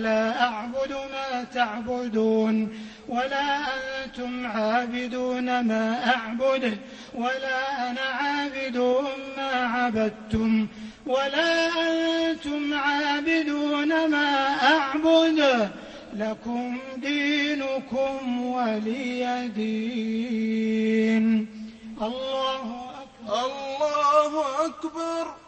لا أعبد ما تعبدون ولا أنتم عابدون ما أعبد ولا أنا عابد ما عبدتم ولا أنتم عابدون ما أعبد. لكم دينكم ولي دين. الله أكبر. الله أكبر.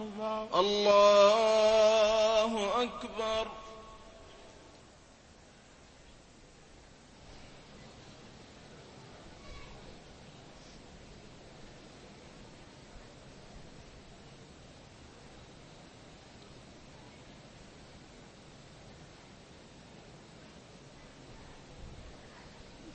الله